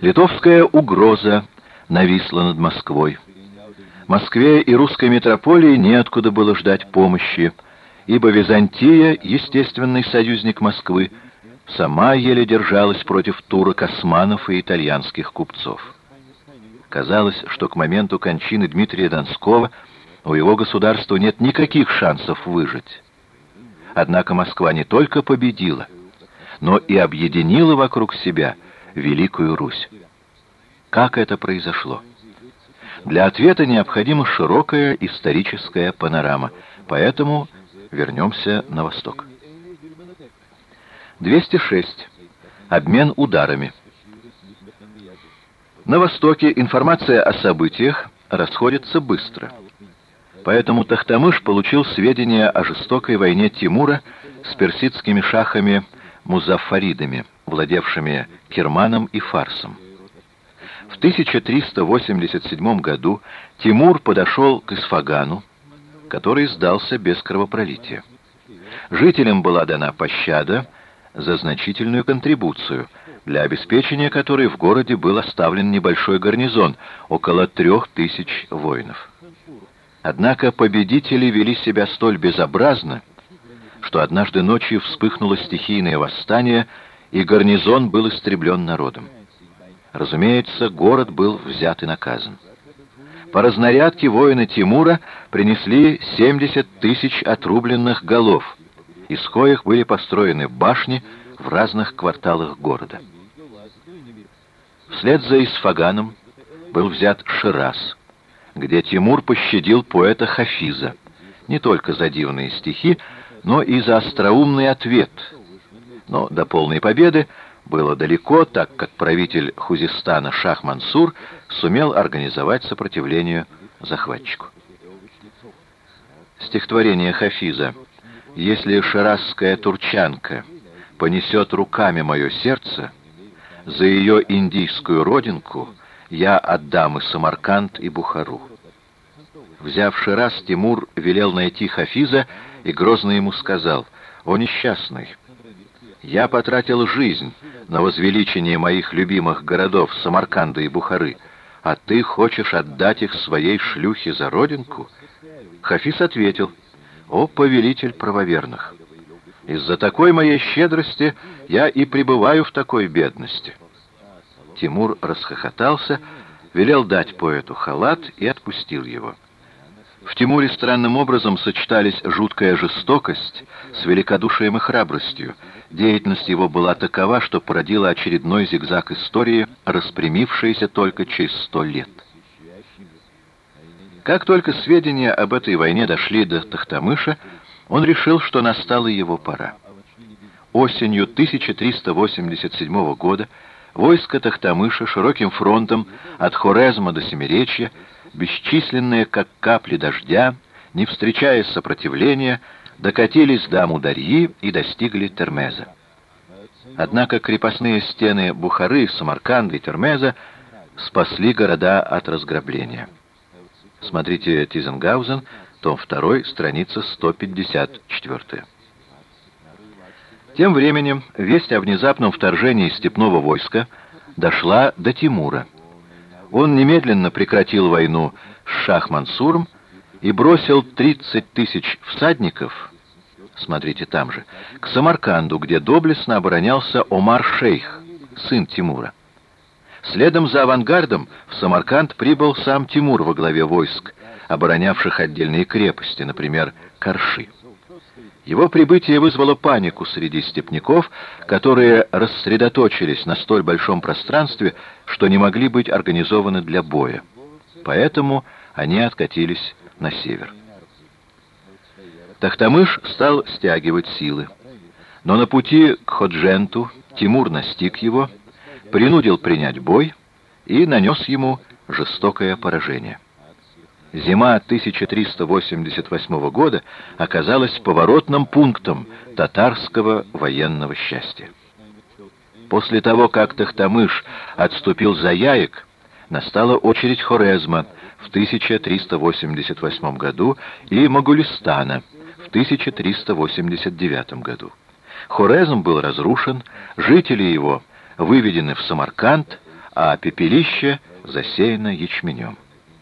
Литовская угроза нависла над Москвой. Москве и русской метрополии неоткуда было ждать помощи, ибо Византия, естественный союзник Москвы, сама еле держалась против турок османов и итальянских купцов. Казалось, что к моменту кончины Дмитрия Донского у его государства нет никаких шансов выжить. Однако Москва не только победила, но и объединила вокруг себя Великую Русь. Как это произошло? Для ответа необходима широкая историческая панорама, поэтому вернемся на восток. 206. Обмен ударами. На Востоке информация о событиях расходится быстро. Поэтому Тахтамыш получил сведения о жестокой войне Тимура с персидскими шахами Музаффаридами, владевшими Кирманом и Фарсом. В 1387 году Тимур подошел к Исфагану, который сдался без кровопролития. Жителям была дана пощада за значительную контрибуцию, для обеспечения которой в городе был оставлен небольшой гарнизон, около трех тысяч воинов. Однако победители вели себя столь безобразно, что однажды ночью вспыхнуло стихийное восстание, и гарнизон был истреблен народом. Разумеется, город был взят и наказан. По разнарядке воины Тимура принесли 70 тысяч отрубленных голов, из коих были построены башни в разных кварталах города. Вслед за Исфаганом был взят Шираз, где Тимур пощадил поэта Хафиза, не только за дивные стихи, но и за остроумный ответ. Но до полной победы было далеко, так как правитель Хузистана Шах Мансур сумел организовать сопротивление захватчику. Стихотворение Хафиза «Если шарасская турчанка понесет руками мое сердце, за ее индийскую родинку я отдам и Самарканд, и Бухару». Взяв Шираз, Тимур велел найти Хафиза и грозно ему сказал, «О несчастный, я потратил жизнь на возвеличение моих любимых городов Самарканда и Бухары, а ты хочешь отдать их своей шлюхе за родинку?» Хафиз ответил, «О, повелитель правоверных, из-за такой моей щедрости я и пребываю в такой бедности». Тимур расхохотался, велел дать поэту халат и отпустил его. В Тимуре странным образом сочетались жуткая жестокость с великодушием и храбростью. Деятельность его была такова, что породила очередной зигзаг истории, распрямившийся только через сто лет. Как только сведения об этой войне дошли до Тахтамыша, он решил, что настала его пора. Осенью 1387 года войско Тахтамыша широким фронтом от Хорезма до Семиречья бесчисленные, как капли дождя, не встречая сопротивления, докатились до Амударьи и достигли Термеза. Однако крепостные стены Бухары, Самарканда и Термеза спасли города от разграбления. Смотрите Тизенгаузен, том 2, страница 154. Тем временем весть о внезапном вторжении степного войска дошла до Тимура он немедленно прекратил войну с Шах-Мансуром и бросил 30 тысяч всадников, смотрите там же, к Самарканду, где доблестно оборонялся Омар-Шейх, сын Тимура. Следом за авангардом в Самарканд прибыл сам Тимур во главе войск, оборонявших отдельные крепости, например, Карши. Его прибытие вызвало панику среди степняков, которые рассредоточились на столь большом пространстве, что не могли быть организованы для боя. Поэтому они откатились на север. Тахтамыш стал стягивать силы. Но на пути к Ходженту Тимур настиг его, принудил принять бой и нанес ему жестокое поражение. Зима 1388 года оказалась поворотным пунктом татарского военного счастья. После того, как Тахтамыш отступил за Яек, настала очередь Хорезма в 1388 году и Магулистана в 1389 году. Хорезм был разрушен, жители его выведены в Самарканд, а пепелище засеяно ячменем.